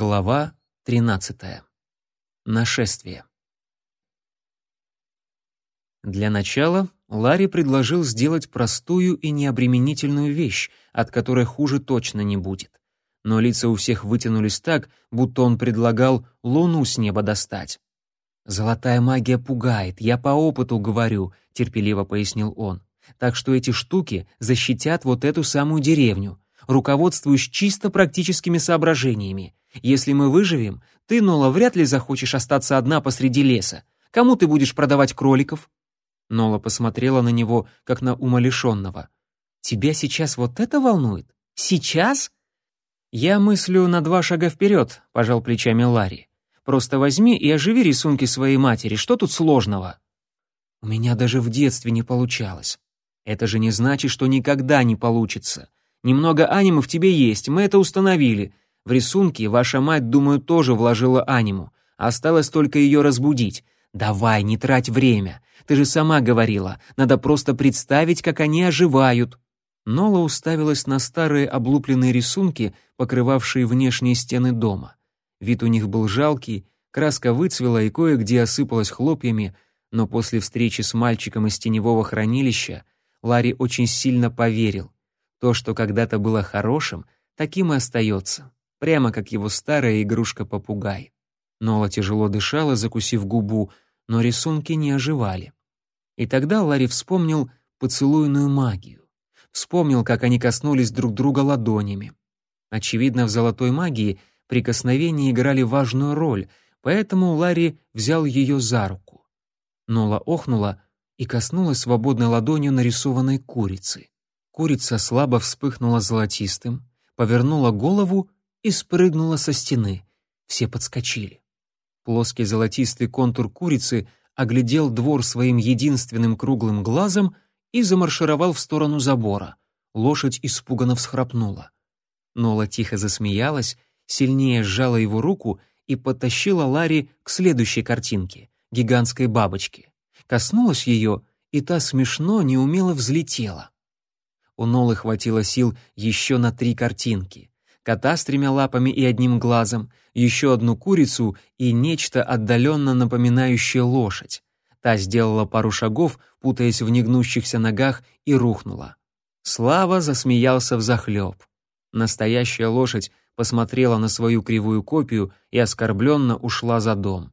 Глава 13. Нашествие. Для начала Ларри предложил сделать простую и необременительную вещь, от которой хуже точно не будет. Но лица у всех вытянулись так, будто он предлагал луну с неба достать. «Золотая магия пугает, я по опыту говорю», — терпеливо пояснил он. «Так что эти штуки защитят вот эту самую деревню. Руководствуюсь чисто практическими соображениями. Если мы выживем, ты, Нола, вряд ли захочешь остаться одна посреди леса. Кому ты будешь продавать кроликов?» Нола посмотрела на него, как на умалишенного. «Тебя сейчас вот это волнует? Сейчас?» «Я мыслю на два шага вперед», — пожал плечами Ларри. «Просто возьми и оживи рисунки своей матери, что тут сложного?» «У меня даже в детстве не получалось. Это же не значит, что никогда не получится. Немного анимы в тебе есть, мы это установили. В рисунке ваша мать, думаю, тоже вложила аниму. Осталось только ее разбудить. Давай, не трать время. Ты же сама говорила, надо просто представить, как они оживают. Нола уставилась на старые облупленные рисунки, покрывавшие внешние стены дома. Вид у них был жалкий, краска выцвела и кое-где осыпалась хлопьями, но после встречи с мальчиком из теневого хранилища Ларри очень сильно поверил. То, что когда-то было хорошим, таким и остается, прямо как его старая игрушка-попугай. Нола тяжело дышала, закусив губу, но рисунки не оживали. И тогда Ларри вспомнил поцелуйную магию. Вспомнил, как они коснулись друг друга ладонями. Очевидно, в золотой магии прикосновения играли важную роль, поэтому Ларри взял ее за руку. Нола охнула и коснулась свободной ладонью нарисованной курицы. Курица слабо вспыхнула золотистым, повернула голову и спрыгнула со стены. Все подскочили. Плоский золотистый контур курицы оглядел двор своим единственным круглым глазом и замаршировал в сторону забора. Лошадь испуганно всхрапнула. Нола тихо засмеялась, сильнее сжала его руку и подтащила Ларри к следующей картинке — гигантской бабочке. Коснулась ее, и та смешно, неумело взлетела. У Нолы хватило сил еще на три картинки. Кота с тремя лапами и одним глазом, еще одну курицу и нечто отдаленно напоминающее лошадь. Та сделала пару шагов, путаясь в негнущихся ногах, и рухнула. Слава засмеялся взахлеб. Настоящая лошадь посмотрела на свою кривую копию и оскорбленно ушла за дом.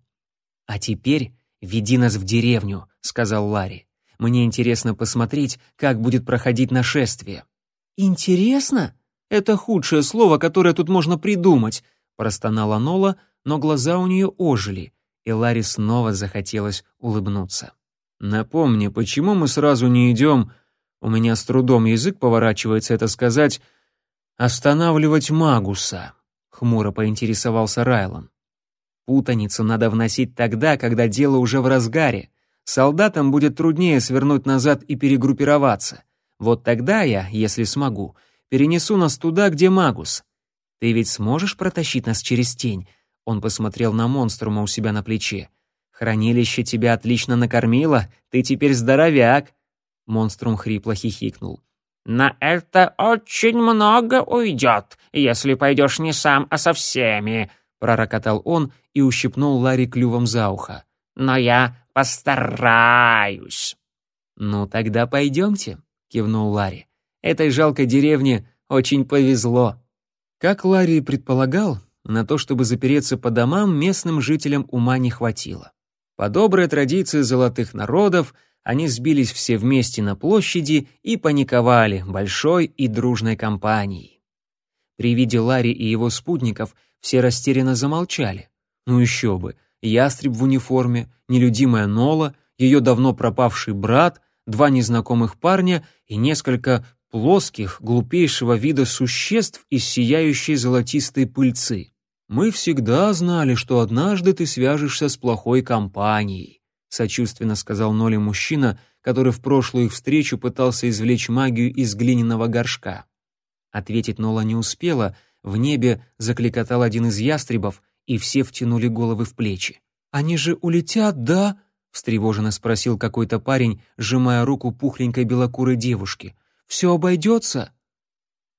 «А теперь веди нас в деревню», — сказал Ларри. Мне интересно посмотреть, как будет проходить нашествие». «Интересно? Это худшее слово, которое тут можно придумать», — простонала Нола, но глаза у нее ожили, и Ларри снова захотелось улыбнуться. «Напомни, почему мы сразу не идем...» У меня с трудом язык поворачивается это сказать «останавливать Магуса», — хмуро поинтересовался Райлан. «Путаницу надо вносить тогда, когда дело уже в разгаре. Солдатам будет труднее свернуть назад и перегруппироваться. Вот тогда я, если смогу, перенесу нас туда, где Магус. Ты ведь сможешь протащить нас через тень?» Он посмотрел на монструма у себя на плече. «Хранилище тебя отлично накормило, ты теперь здоровяк!» Монструм хрипло хихикнул. «На это очень много уйдет, если пойдешь не сам, а со всеми», — пророкотал он и ущипнул Ларри клювом за ухо. «Но я Постараюсь. Ну тогда пойдемте, кивнул Ларри. Этой жалкой деревне очень повезло. Как Ларри предполагал, на то, чтобы запереться по домам, местным жителям ума не хватило. По доброй традиции золотых народов, они сбились все вместе на площади и паниковали большой и дружной компанией. При виде Ларри и его спутников все растерянно замолчали. Ну еще бы, ястреб в униформе, нелюдимая Нола, ее давно пропавший брат, два незнакомых парня и несколько плоских, глупейшего вида существ из сияющей золотистой пыльцы. «Мы всегда знали, что однажды ты свяжешься с плохой компанией», сочувственно сказал Ноле мужчина, который в прошлую их встречу пытался извлечь магию из глиняного горшка. Ответить Нола не успела, в небе закликотал один из ястребов, и все втянули головы в плечи. «Они же улетят, да?» — встревоженно спросил какой-то парень, сжимая руку пухленькой белокурой девушки. «Все обойдется?»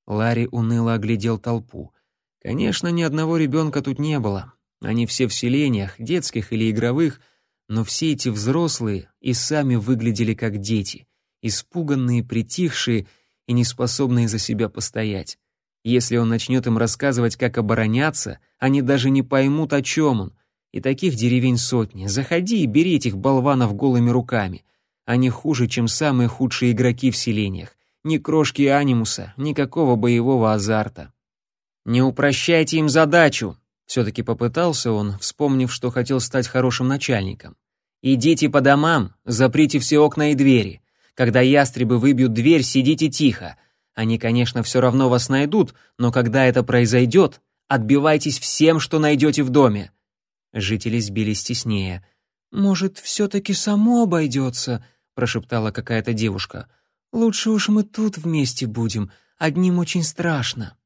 Ларри уныло оглядел толпу. Конечно, ни одного ребенка тут не было. Они все в селениях, детских или игровых, но все эти взрослые и сами выглядели как дети, испуганные, притихшие и неспособные за себя постоять. Если он начнет им рассказывать, как обороняться, они даже не поймут, о чем он. И таких деревень сотни. Заходи и бери этих болванов голыми руками. Они хуже, чем самые худшие игроки в селениях. Ни крошки анимуса, никакого боевого азарта. «Не упрощайте им задачу», — все-таки попытался он, вспомнив, что хотел стать хорошим начальником. «Идите по домам, заприте все окна и двери. Когда ястребы выбьют дверь, сидите тихо. Они, конечно, все равно вас найдут, но когда это произойдет, отбивайтесь всем, что найдете в доме». Жители сбились теснее. «Может, все-таки само обойдется?» — прошептала какая-то девушка. «Лучше уж мы тут вместе будем, одним очень страшно».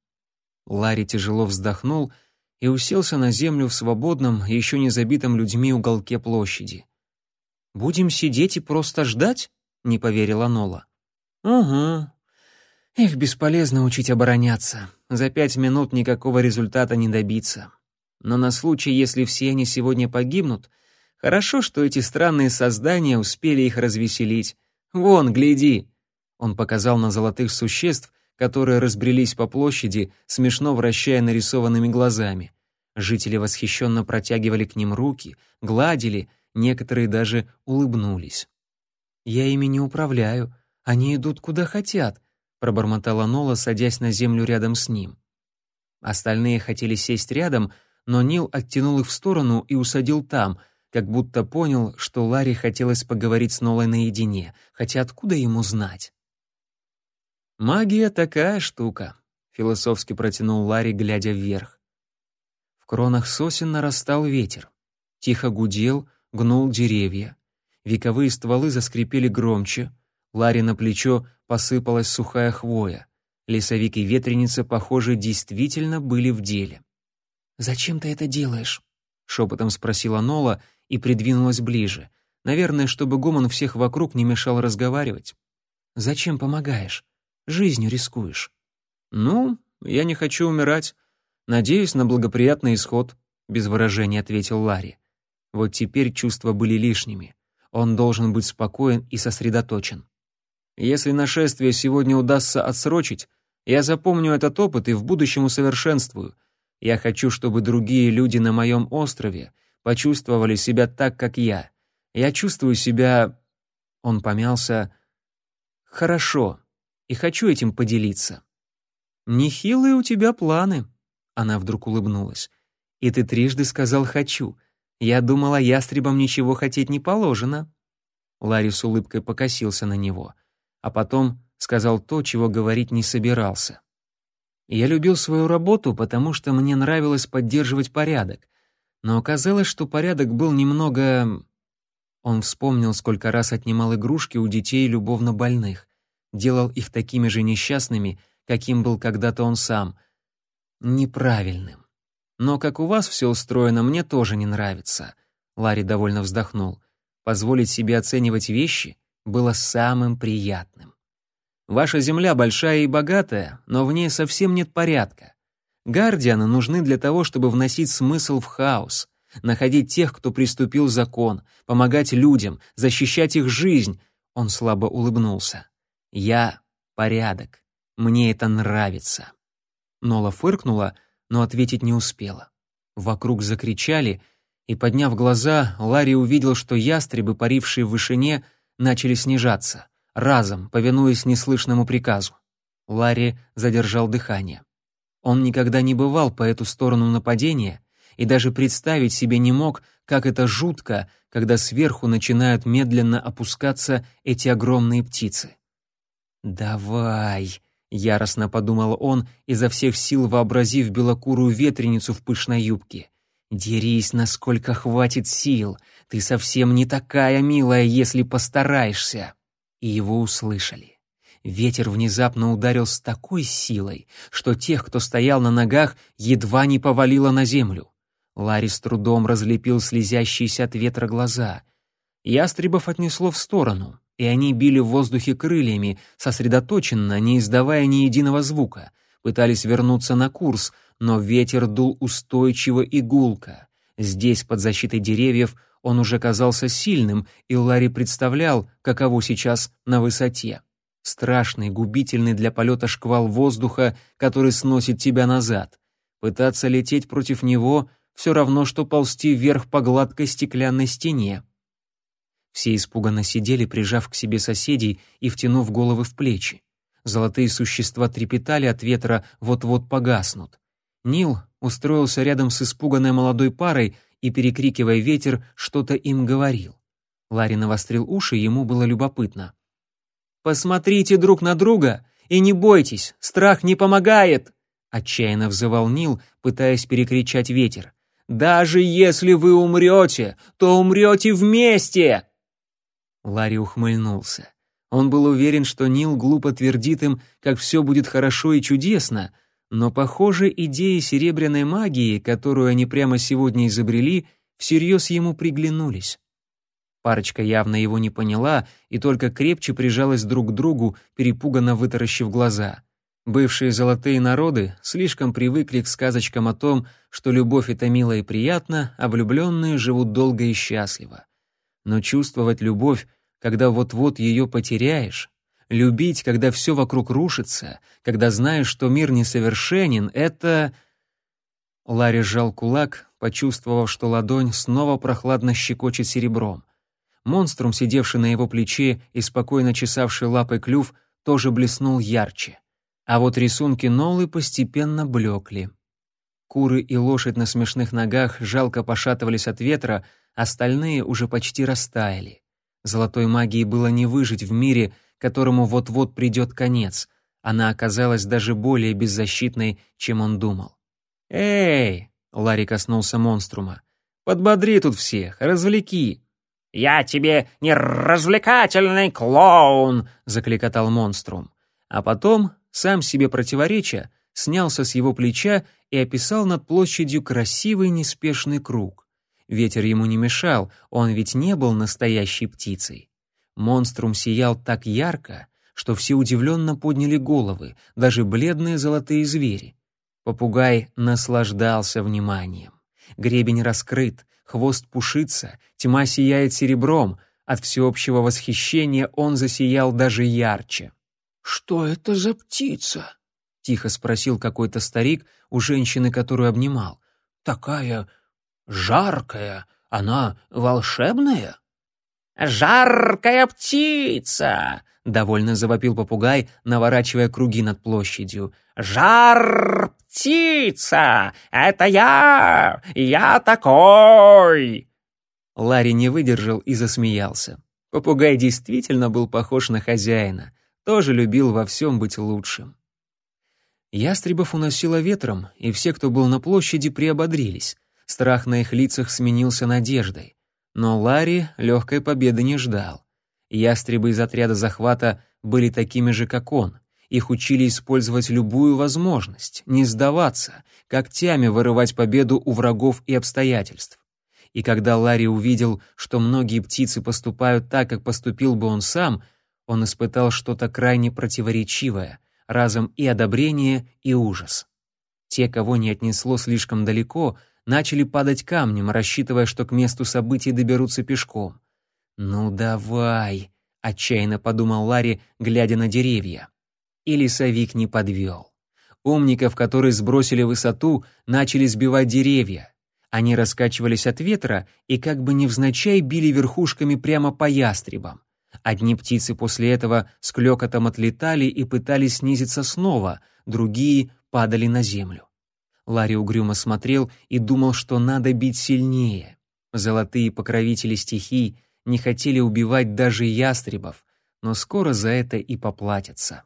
Ларри тяжело вздохнул и уселся на землю в свободном, еще не забитом людьми уголке площади. «Будем сидеть и просто ждать?» — не поверила Нола. «Угу. Их бесполезно учить обороняться. За пять минут никакого результата не добиться. Но на случай, если все они сегодня погибнут, хорошо, что эти странные создания успели их развеселить. Вон, гляди!» Он показал на золотых существ, которые разбрелись по площади, смешно вращая нарисованными глазами. Жители восхищенно протягивали к ним руки, гладили, некоторые даже улыбнулись. «Я ими не управляю, они идут куда хотят», пробормотала Нола, садясь на землю рядом с ним. Остальные хотели сесть рядом, но Нил оттянул их в сторону и усадил там, как будто понял, что Ларри хотелось поговорить с Нолой наедине, хотя откуда ему знать? «Магия такая штука», — философски протянул Ларри, глядя вверх. В кронах сосен нарастал ветер. Тихо гудел, гнул деревья. Вековые стволы заскрипели громче. Ларри на плечо посыпалась сухая хвоя. Лесовик и ветреница, похоже, действительно были в деле. «Зачем ты это делаешь?» — шепотом спросила Нола и придвинулась ближе. Наверное, чтобы гомон всех вокруг не мешал разговаривать. «Зачем помогаешь? Жизнью рискуешь». «Ну, я не хочу умирать. Надеюсь на благоприятный исход», — без выражения ответил Ларри. Вот теперь чувства были лишними. Он должен быть спокоен и сосредоточен. Если нашествие сегодня удастся отсрочить, я запомню этот опыт и в будущем усовершенствую. Я хочу, чтобы другие люди на моем острове почувствовали себя так, как я. Я чувствую себя...» Он помялся. «Хорошо, и хочу этим поделиться». «Нехилые у тебя планы», — она вдруг улыбнулась. «И ты трижды сказал «хочу». Я думала, ястребам ничего хотеть не положено». Ларри с улыбкой покосился на него а потом сказал то, чего говорить не собирался. Я любил свою работу, потому что мне нравилось поддерживать порядок, но оказалось, что порядок был немного... Он вспомнил, сколько раз отнимал игрушки у детей любовно больных, делал их такими же несчастными, каким был когда-то он сам. Неправильным. Но как у вас все устроено, мне тоже не нравится. Ларри довольно вздохнул. Позволить себе оценивать вещи было самым приятным. Ваша земля большая и богатая, но в ней совсем нет порядка. Гардианы нужны для того, чтобы вносить смысл в хаос, находить тех, кто приступил закон, помогать людям, защищать их жизнь. Он слабо улыбнулся. Я порядок. Мне это нравится. Нола фыркнула, но ответить не успела. Вокруг закричали, и, подняв глаза, Ларри увидел, что ястребы, парившие в вышине, начали снижаться, разом, повинуясь неслышному приказу. Ларри задержал дыхание. Он никогда не бывал по эту сторону нападения и даже представить себе не мог, как это жутко, когда сверху начинают медленно опускаться эти огромные птицы. «Давай!» — яростно подумал он, изо всех сил вообразив белокурую ветреницу в пышной юбке. «Дерись, насколько хватит сил. Ты совсем не такая милая, если постараешься». И его услышали. Ветер внезапно ударил с такой силой, что тех, кто стоял на ногах, едва не повалило на землю. Ларри с трудом разлепил слезящиеся от ветра глаза. Ястребов отнесло в сторону, и они били в воздухе крыльями, сосредоточенно, не издавая ни единого звука. пытались вернуться на курс, но ветер дул устойчиво и гулко. Здесь, под защитой деревьев, он уже казался сильным, и Ларри представлял, каково сейчас на высоте. Страшный, губительный для полета шквал воздуха, который сносит тебя назад. Пытаться лететь против него — все равно, что ползти вверх по гладкой стеклянной стене. Все испуганно сидели, прижав к себе соседей и втянув головы в плечи. Золотые существа трепетали от ветра, вот-вот погаснут. Нил устроился рядом с испуганной молодой парой и, перекрикивая ветер, что-то им говорил. Ларри навострил уши, ему было любопытно. «Посмотрите друг на друга и не бойтесь, страх не помогает!» Отчаянно взывал Нил, пытаясь перекричать ветер. «Даже если вы умрете, то умрете вместе!» Ларри ухмыльнулся. Он был уверен, что Нил глупо твердит им, как все будет хорошо и чудесно, но, похоже, идеи серебряной магии, которую они прямо сегодня изобрели, всерьез ему приглянулись. Парочка явно его не поняла и только крепче прижалась друг к другу, перепуганно вытаращив глаза. Бывшие золотые народы слишком привыкли к сказочкам о том, что любовь — это мило и приятно, а влюбленные живут долго и счастливо. Но чувствовать любовь, когда вот-вот ее потеряешь, Любить, когда все вокруг рушится, когда знаешь, что мир несовершенен, это... Ларри сжал кулак, почувствовав, что ладонь снова прохладно щекочет серебром. Монструм, сидевший на его плече и спокойно чесавший лапой клюв, тоже блеснул ярче. А вот рисунки Нолы постепенно блекли. Куры и лошадь на смешных ногах жалко пошатывались от ветра, остальные уже почти растаяли. Золотой магии было не выжить в мире, которому вот-вот придет конец. Она оказалась даже более беззащитной, чем он думал. «Эй!» — Ларри коснулся монструма. «Подбодри тут всех, развлеки!» «Я тебе не развлекательный клоун!» — закликотал монструм. А потом, сам себе противореча, снялся с его плеча и описал над площадью красивый неспешный круг. Ветер ему не мешал, он ведь не был настоящей птицей. Монструм сиял так ярко, что все удивленно подняли головы, даже бледные золотые звери. Попугай наслаждался вниманием. Гребень раскрыт, хвост пушится, тьма сияет серебром, от всеобщего восхищения он засиял даже ярче. «Что это за птица?» — тихо спросил какой-то старик у женщины, которую обнимал. «Такая жаркая, она волшебная?» «Жаркая птица!» — довольно завопил попугай, наворачивая круги над площадью. «Жар птица! Это я! Я такой!» Ларри не выдержал и засмеялся. Попугай действительно был похож на хозяина, тоже любил во всем быть лучшим. Ястребов уносило ветром, и все, кто был на площади, приободрились. Страх на их лицах сменился надеждой. Но Ларри легкой победы не ждал. Ястребы из отряда захвата были такими же, как он. Их учили использовать любую возможность, не сдаваться, когтями вырывать победу у врагов и обстоятельств. И когда Ларри увидел, что многие птицы поступают так, как поступил бы он сам, он испытал что-то крайне противоречивое, разом и одобрение, и ужас. Те, кого не отнесло слишком далеко, начали падать камнем, рассчитывая, что к месту событий доберутся пешком. «Ну давай», — отчаянно подумал Ларри, глядя на деревья. И лесовик не подвел. Умников, которые сбросили высоту, начали сбивать деревья. Они раскачивались от ветра и как бы невзначай били верхушками прямо по ястребам. Одни птицы после этого с клёкотом отлетали и пытались снизиться снова, другие падали на землю. Ларри угрюмо смотрел и думал, что надо бить сильнее. Золотые покровители стихий не хотели убивать даже ястребов, но скоро за это и поплатятся.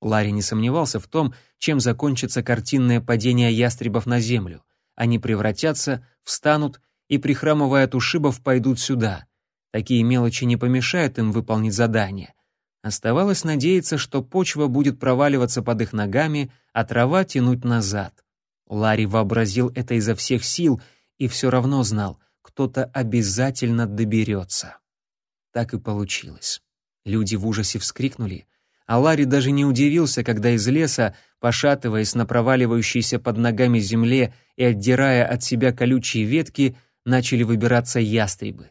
Ларри не сомневался в том, чем закончится картинное падение ястребов на землю. Они превратятся, встанут и, прихрамывая от ушибов, пойдут сюда. Такие мелочи не помешают им выполнить задание. Оставалось надеяться, что почва будет проваливаться под их ногами, а трава тянуть назад. Ларри вообразил это изо всех сил и все равно знал, кто-то обязательно доберется. Так и получилось. Люди в ужасе вскрикнули, а Ларри даже не удивился, когда из леса, пошатываясь на проваливающейся под ногами земле и отдирая от себя колючие ветки, начали выбираться ястребы.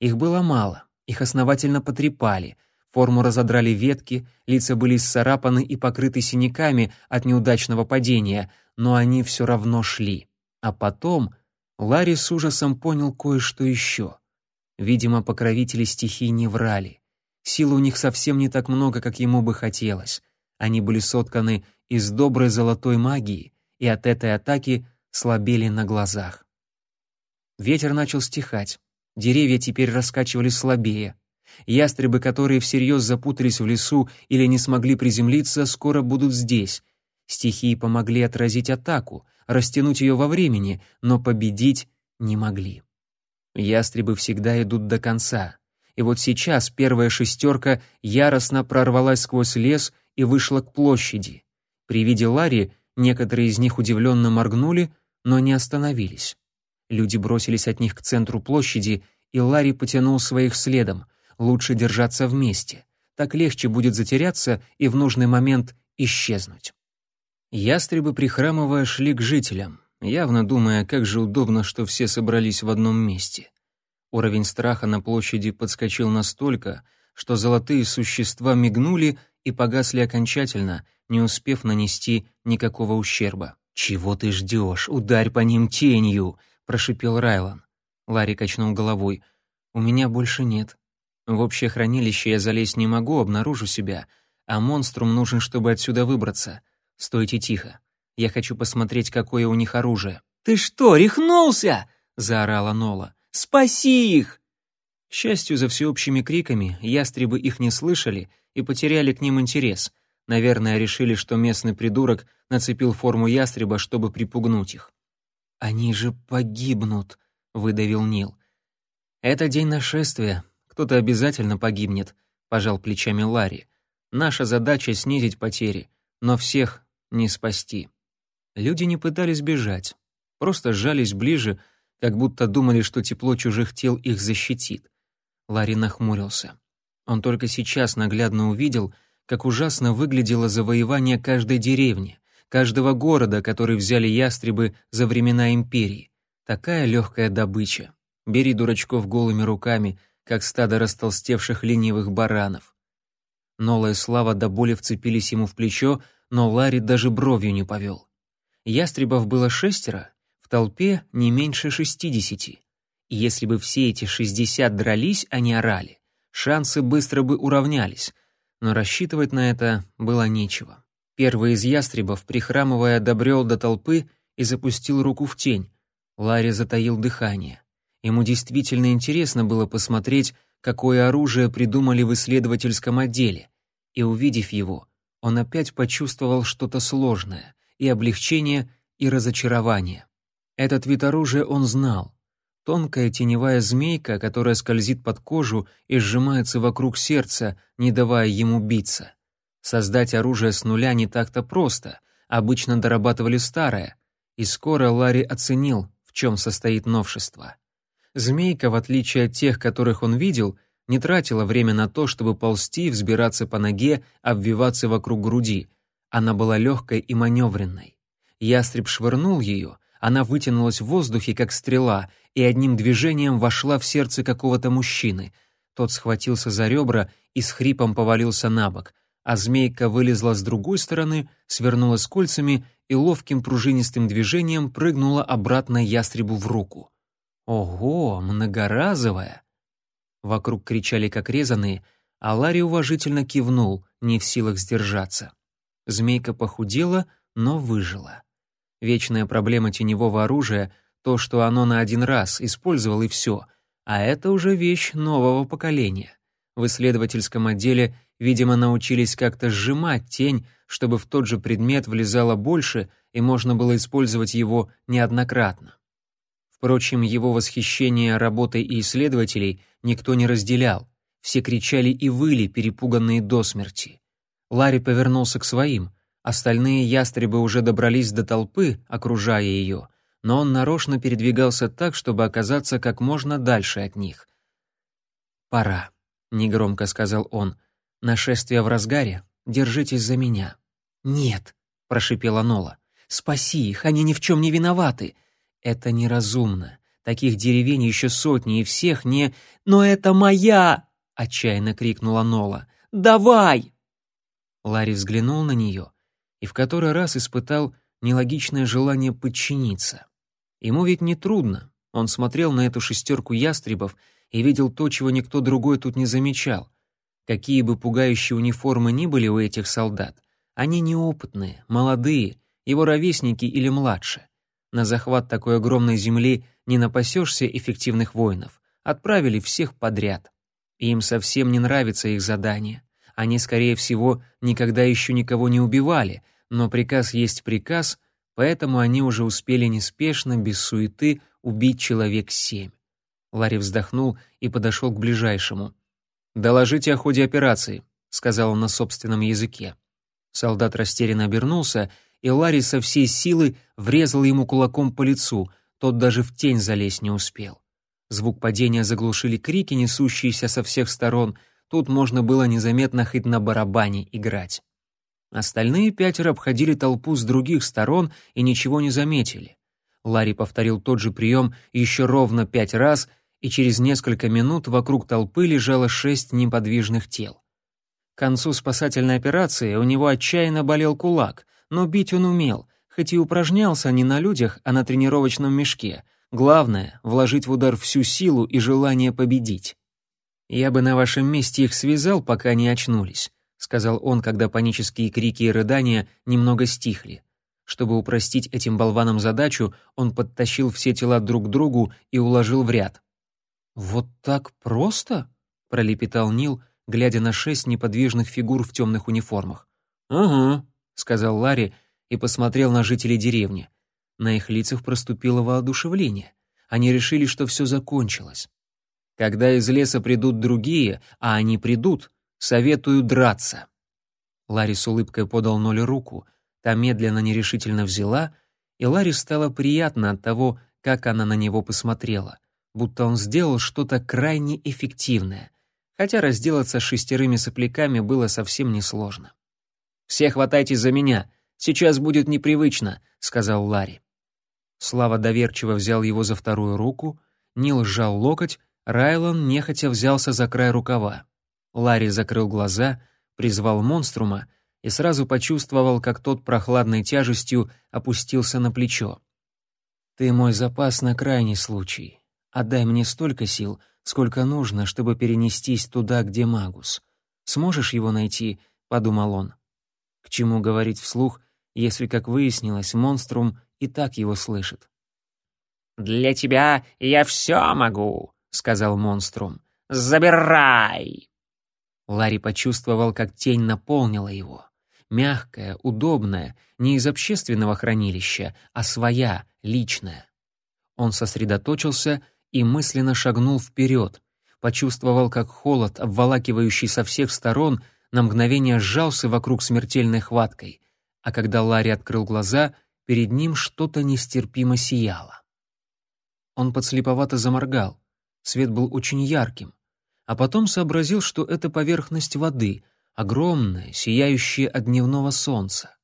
Их было мало, их основательно потрепали, форму разодрали ветки, лица были исцарапаны и покрыты синяками от неудачного падения, но они все равно шли. А потом Ларри с ужасом понял кое-что еще. Видимо, покровители стихий не врали. Сил у них совсем не так много, как ему бы хотелось. Они были сотканы из доброй золотой магии, и от этой атаки слабели на глазах. Ветер начал стихать. Деревья теперь раскачивались слабее. Ястребы, которые всерьез запутались в лесу или не смогли приземлиться, скоро будут здесь. Стихии помогли отразить атаку, растянуть ее во времени, но победить не могли. Ястребы всегда идут до конца. И вот сейчас первая шестерка яростно прорвалась сквозь лес и вышла к площади. При виде Ларри некоторые из них удивленно моргнули, но не остановились. Люди бросились от них к центру площади, и Ларри потянул своих следом. Лучше держаться вместе. Так легче будет затеряться и в нужный момент исчезнуть. Ястребы, прихрамывая, шли к жителям, явно думая, как же удобно, что все собрались в одном месте. Уровень страха на площади подскочил настолько, что золотые существа мигнули и погасли окончательно, не успев нанести никакого ущерба. «Чего ты ждешь? Ударь по ним тенью!» прошипел Райлан. Ларри качнул головой. У меня больше нет. В общее хранилище я залезть не могу, обнаружу себя, а монструм нужен, чтобы отсюда выбраться. Стойте тихо. Я хочу посмотреть, какое у них оружие. Ты что, рехнулся? заорала Нола. Спаси их! К счастью, за всеобщими криками ястребы их не слышали и потеряли к ним интерес. Наверное, решили, что местный придурок нацепил форму ястреба, чтобы припугнуть их. «Они же погибнут», — выдавил Нил. «Это день нашествия. Кто-то обязательно погибнет», — пожал плечами Ларри. «Наша задача — снизить потери, но всех не спасти». Люди не пытались бежать, просто сжались ближе, как будто думали, что тепло чужих тел их защитит. Ларри нахмурился. Он только сейчас наглядно увидел, как ужасно выглядело завоевание каждой деревни каждого города, который взяли ястребы за времена империи. Такая легкая добыча. Бери дурачков голыми руками, как стадо растолстевших ленивых баранов. Нола и Слава до боли вцепились ему в плечо, но Ларри даже бровью не повел. Ястребов было шестеро, в толпе не меньше шестидесяти. И если бы все эти шестьдесят дрались, а не орали, шансы быстро бы уравнялись, но рассчитывать на это было нечего. Первый из ястребов, прихрамывая, добрел до толпы и запустил руку в тень. Ларри затаил дыхание. Ему действительно интересно было посмотреть, какое оружие придумали в исследовательском отделе. И увидев его, он опять почувствовал что-то сложное, и облегчение, и разочарование. Этот вид оружия он знал. Тонкая теневая змейка, которая скользит под кожу и сжимается вокруг сердца, не давая ему биться. Создать оружие с нуля не так-то просто, обычно дорабатывали старое, и скоро Ларри оценил, в чем состоит новшество. Змейка, в отличие от тех, которых он видел, не тратила время на то, чтобы ползти, взбираться по ноге, обвиваться вокруг груди. Она была легкой и маневренной. Ястреб швырнул ее, она вытянулась в воздухе, как стрела, и одним движением вошла в сердце какого-то мужчины. Тот схватился за ребра и с хрипом повалился на бок а змейка вылезла с другой стороны, свернула с кольцами и ловким пружинистым движением прыгнула обратно ястребу в руку. Ого, многоразовая! Вокруг кричали как резаные, а Ларри уважительно кивнул, не в силах сдержаться. Змейка похудела, но выжила. Вечная проблема теневого оружия — то, что оно на один раз использовал и все, а это уже вещь нового поколения. В исследовательском отделе Видимо, научились как-то сжимать тень, чтобы в тот же предмет влезало больше и можно было использовать его неоднократно. Впрочем, его восхищение работой и исследователей никто не разделял. Все кричали и выли, перепуганные до смерти. Ларри повернулся к своим. Остальные ястребы уже добрались до толпы, окружая ее, но он нарочно передвигался так, чтобы оказаться как можно дальше от них. «Пора», — негромко сказал он, — Нашествие в разгаре, держитесь за меня». «Нет», — прошипела Нола. «Спаси их, они ни в чем не виноваты». «Это неразумно. Таких деревень еще сотни, и всех не...» «Но это моя!» — отчаянно крикнула Нола. «Давай!» Ларри взглянул на нее и в который раз испытал нелогичное желание подчиниться. Ему ведь не трудно. Он смотрел на эту шестерку ястребов и видел то, чего никто другой тут не замечал. Какие бы пугающие униформы ни были у этих солдат, они неопытные, молодые, его ровесники или младше. На захват такой огромной земли не напасешься эффективных воинов. Отправили всех подряд. И им совсем не нравится их задание. Они, скорее всего, никогда еще никого не убивали, но приказ есть приказ, поэтому они уже успели неспешно, без суеты, убить человек семь. Ларри вздохнул и подошел к ближайшему. «Доложите о ходе операции», — сказал он на собственном языке. Солдат растерянно обернулся, и Ларри со всей силы врезал ему кулаком по лицу, тот даже в тень залезть не успел. Звук падения заглушили крики, несущиеся со всех сторон, тут можно было незаметно хоть на барабане играть. Остальные пятеро обходили толпу с других сторон и ничего не заметили. Ларри повторил тот же прием еще ровно пять раз, и через несколько минут вокруг толпы лежало шесть неподвижных тел. К концу спасательной операции у него отчаянно болел кулак, но бить он умел, хоть и упражнялся не на людях, а на тренировочном мешке. Главное — вложить в удар всю силу и желание победить. Я бы на вашем месте их связал, пока не очнулись сказал он, когда панические крики и рыдания немного стихли. Чтобы упростить этим болванам задачу, он подтащил все тела друг к другу и уложил в ряд. «Вот так просто?» — пролепетал Нил, глядя на шесть неподвижных фигур в темных униформах. «Угу», — сказал Ларри и посмотрел на жителей деревни. На их лицах проступило воодушевление. Они решили, что все закончилось. Когда из леса придут другие, а они придут, Советую драться». Ларри с улыбкой подал Ноле руку, та медленно нерешительно взяла, и Ларри стало приятно от того, как она на него посмотрела, будто он сделал что-то крайне эффективное, хотя разделаться с шестерыми сопляками было совсем несложно. «Все хватайтесь за меня, сейчас будет непривычно», — сказал Ларри. Слава доверчиво взял его за вторую руку, Нил сжал локоть, Райлон нехотя взялся за край рукава. Ларри закрыл глаза, призвал монструма и сразу почувствовал, как тот прохладной тяжестью опустился на плечо. «Ты мой запас на крайний случай. Отдай мне столько сил, сколько нужно, чтобы перенестись туда, где Магус. Сможешь его найти?» — подумал он. К чему говорить вслух, если, как выяснилось, монструм и так его слышит? «Для тебя я все могу», — сказал монструм. «Забирай!» Ларри почувствовал, как тень наполнила его. Мягкая, удобная, не из общественного хранилища, а своя, личная. Он сосредоточился и мысленно шагнул вперед, почувствовал, как холод, обволакивающий со всех сторон, на мгновение сжался вокруг смертельной хваткой, а когда Ларри открыл глаза, перед ним что-то нестерпимо сияло. Он подслеповато заморгал. Свет был очень ярким а потом сообразил, что это поверхность воды, огромная, сияющая от дневного солнца.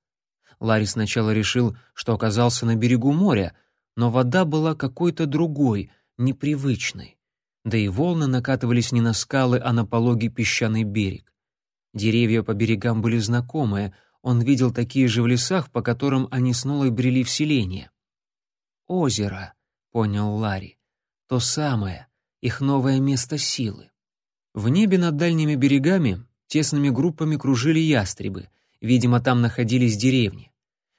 Ларри сначала решил, что оказался на берегу моря, но вода была какой-то другой, непривычной. Да и волны накатывались не на скалы, а на пологий песчаный берег. Деревья по берегам были знакомые, он видел такие же в лесах, по которым они с Нулой брели в селение. «Озеро», — понял Ларри, — «то самое, их новое место силы». В небе над дальними берегами тесными группами кружили ястребы, видимо, там находились деревни.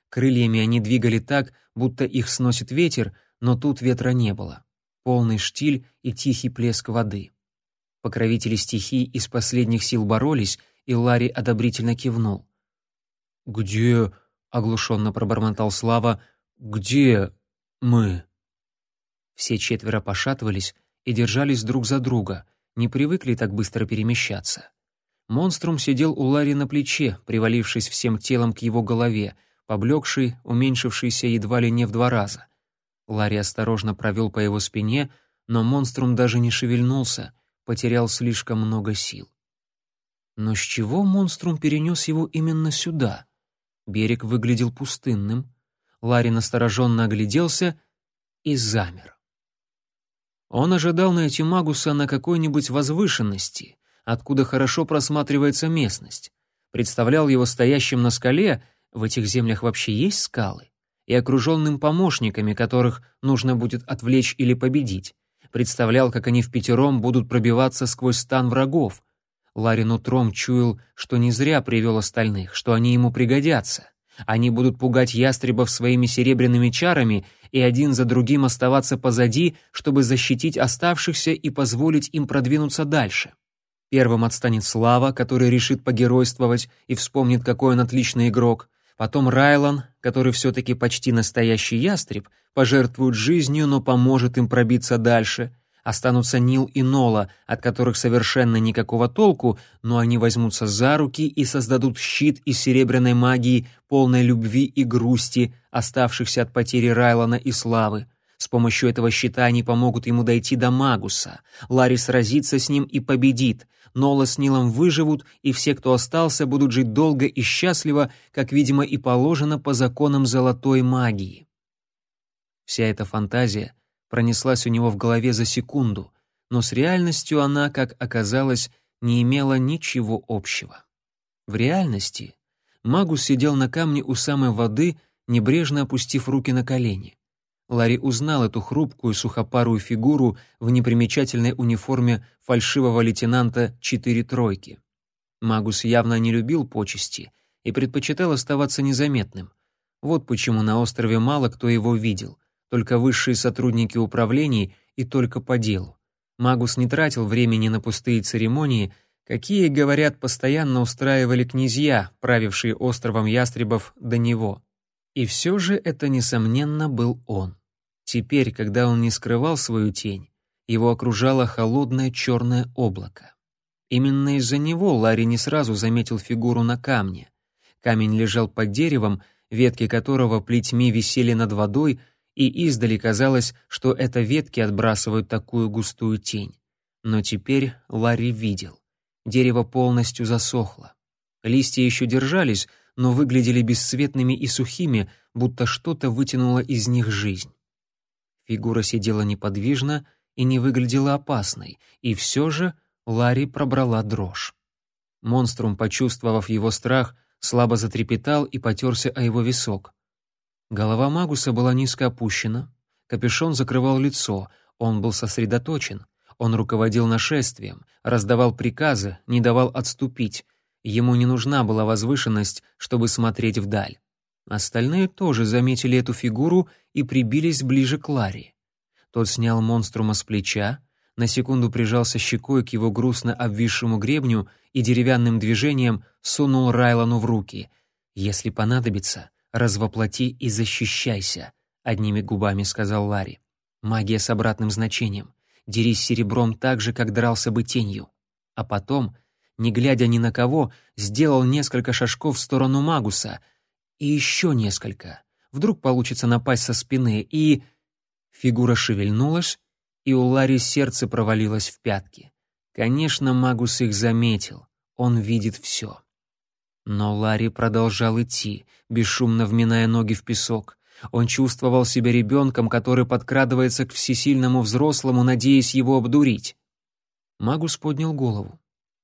Крыльями они двигали так, будто их сносит ветер, но тут ветра не было. Полный штиль и тихий плеск воды. Покровители стихий из последних сил боролись, и Ларри одобрительно кивнул. «Где?» — оглушенно пробормотал Слава. «Где мы?» Все четверо пошатывались и держались друг за друга — не привыкли так быстро перемещаться. Монструм сидел у Ларри на плече, привалившись всем телом к его голове, поблекший, уменьшившийся едва ли не в два раза. Ларри осторожно провел по его спине, но монструм даже не шевельнулся, потерял слишком много сил. Но с чего монструм перенес его именно сюда? Берег выглядел пустынным. Ларри настороженно огляделся и замер. Он ожидал найти Магуса на какой-нибудь возвышенности, откуда хорошо просматривается местность. Представлял его стоящим на скале, в этих землях вообще есть скалы, и окруженным помощниками, которых нужно будет отвлечь или победить. Представлял, как они в пятером будут пробиваться сквозь стан врагов. Ларин утром чуял, что не зря привел остальных, что они ему пригодятся. Они будут пугать ястребов своими серебряными чарами и один за другим оставаться позади, чтобы защитить оставшихся и позволить им продвинуться дальше. Первым отстанет Слава, который решит погеройствовать и вспомнит, какой он отличный игрок. Потом Райлан, который все-таки почти настоящий ястреб, пожертвует жизнью, но поможет им пробиться дальше. Останутся Нил и Нола, от которых совершенно никакого толку, но они возьмутся за руки и создадут щит из серебряной магии, полной любви и грусти, оставшихся от потери Райлана и Славы. С помощью этого щита они помогут ему дойти до Магуса. Ларри сразится с ним и победит. Нола с Нилом выживут, и все, кто остался, будут жить долго и счастливо, как, видимо, и положено по законам золотой магии. Вся эта фантазия пронеслась у него в голове за секунду, но с реальностью она, как оказалось, не имела ничего общего. В реальности Магус сидел на камне у самой воды, небрежно опустив руки на колени. Ларри узнал эту хрупкую сухопарую фигуру в непримечательной униформе фальшивого лейтенанта четыре тройки. Магус явно не любил почести и предпочитал оставаться незаметным. Вот почему на острове мало кто его видел, только высшие сотрудники управлений и только по делу. Магус не тратил времени на пустые церемонии, какие, говорят, постоянно устраивали князья, правившие островом ястребов до него. И все же это, несомненно, был он. Теперь, когда он не скрывал свою тень, его окружало холодное черное облако. Именно из-за него Ларри не сразу заметил фигуру на камне. Камень лежал под деревом, ветки которого плетьми висели над водой, и издали казалось, что это ветки отбрасывают такую густую тень. Но теперь Ларри видел. Дерево полностью засохло. Листья еще держались, но выглядели бесцветными и сухими, будто что-то вытянуло из них жизнь. Фигура сидела неподвижно и не выглядела опасной, и все же Ларри пробрала дрожь. Монструм, почувствовав его страх, слабо затрепетал и потерся о его висок. Голова Магуса была низко опущена, капюшон закрывал лицо, он был сосредоточен, он руководил нашествием, раздавал приказы, не давал отступить. Ему не нужна была возвышенность, чтобы смотреть вдаль. Остальные тоже заметили эту фигуру и прибились ближе к Ларри. Тот снял монструма с плеча, на секунду прижался щекой к его грустно обвисшему гребню и деревянным движением сунул Райлану в руки. «Если понадобится, развоплоти и защищайся», — одними губами сказал Ларри. «Магия с обратным значением. Дерись серебром так же, как дрался бы тенью». А потом, не глядя ни на кого, сделал несколько шажков в сторону Магуса — и еще несколько. Вдруг получится напасть со спины, и... Фигура шевельнулась, и у Ларри сердце провалилось в пятки. Конечно, Магус их заметил. Он видит все. Но Ларри продолжал идти, бесшумно вминая ноги в песок. Он чувствовал себя ребенком, который подкрадывается к всесильному взрослому, надеясь его обдурить. Магус поднял голову.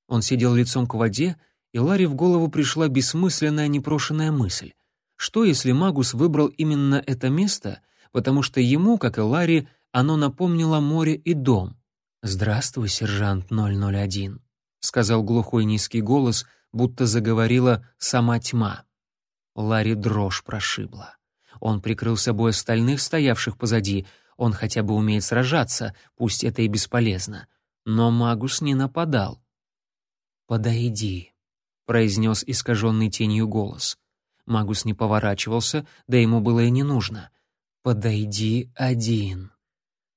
Он сидел лицом к воде, и Ларри в голову пришла бессмысленная непрошенная мысль. Что если Магус выбрал именно это место, потому что ему, как и Ларри, оно напомнило море и дом? «Здравствуй, сержант 001», — сказал глухой низкий голос, будто заговорила сама тьма. Ларри дрожь прошибла. Он прикрыл собой остальных, стоявших позади. Он хотя бы умеет сражаться, пусть это и бесполезно. Но Магус не нападал. «Подойди», — произнес искаженный тенью голос. Магус не поворачивался, да ему было и не нужно. «Подойди один».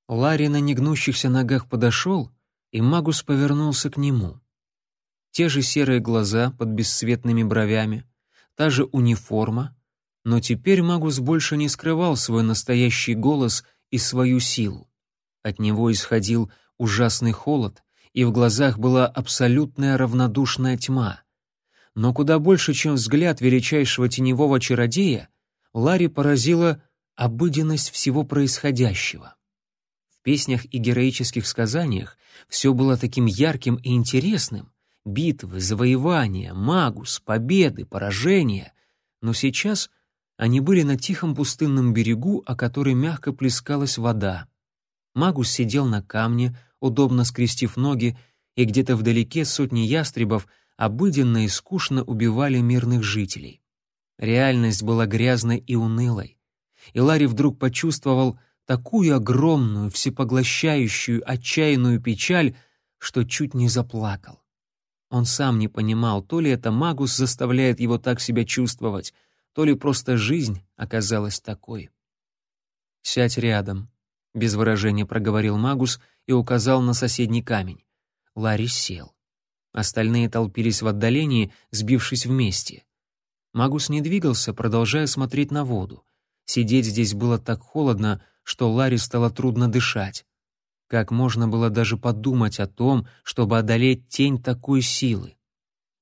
Ларри на негнущихся ногах подошел, и Магус повернулся к нему. Те же серые глаза под бесцветными бровями, та же униформа, но теперь Магус больше не скрывал свой настоящий голос и свою силу. От него исходил ужасный холод, и в глазах была абсолютная равнодушная тьма. Но куда больше, чем взгляд величайшего теневого чародея, Ларри поразила обыденность всего происходящего. В песнях и героических сказаниях все было таким ярким и интересным. Битвы, завоевания, магус, победы, поражения. Но сейчас они были на тихом пустынном берегу, о который мягко плескалась вода. Магус сидел на камне, удобно скрестив ноги, и где-то вдалеке сотни ястребов обыденно и скучно убивали мирных жителей. Реальность была грязной и унылой. И Ларри вдруг почувствовал такую огромную, всепоглощающую, отчаянную печаль, что чуть не заплакал. Он сам не понимал, то ли это Магус заставляет его так себя чувствовать, то ли просто жизнь оказалась такой. «Сядь рядом», — без выражения проговорил Магус и указал на соседний камень. Ларри сел. Остальные толпились в отдалении, сбившись вместе. Магус не двигался, продолжая смотреть на воду. Сидеть здесь было так холодно, что Ларри стало трудно дышать. Как можно было даже подумать о том, чтобы одолеть тень такой силы?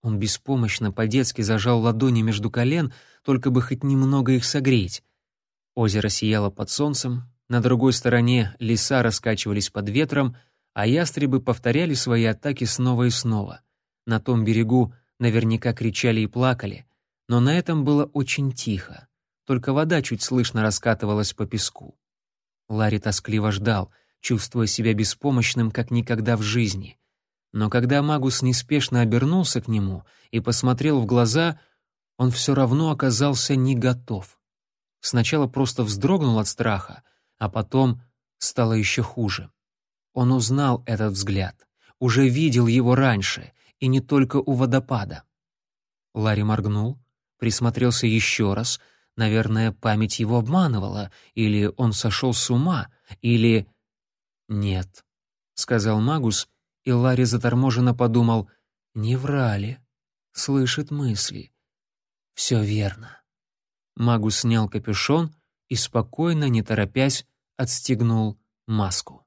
Он беспомощно по-детски зажал ладони между колен, только бы хоть немного их согреть. Озеро сияло под солнцем, на другой стороне леса раскачивались под ветром, а ястребы повторяли свои атаки снова и снова. На том берегу наверняка кричали и плакали, но на этом было очень тихо. Только вода чуть слышно раскатывалась по песку. Ларри тоскливо ждал, чувствуя себя беспомощным, как никогда в жизни. Но когда Магус неспешно обернулся к нему и посмотрел в глаза, он все равно оказался не готов. Сначала просто вздрогнул от страха, а потом стало еще хуже. Он узнал этот взгляд, уже видел его раньше, и не только у водопада. Ларри моргнул, присмотрелся еще раз. Наверное, память его обманывала, или он сошел с ума, или... «Нет», — сказал Магус, и Ларри заторможенно подумал, «не врали, слышит мысли, все верно. Магус снял капюшон и спокойно, не торопясь, отстегнул маску.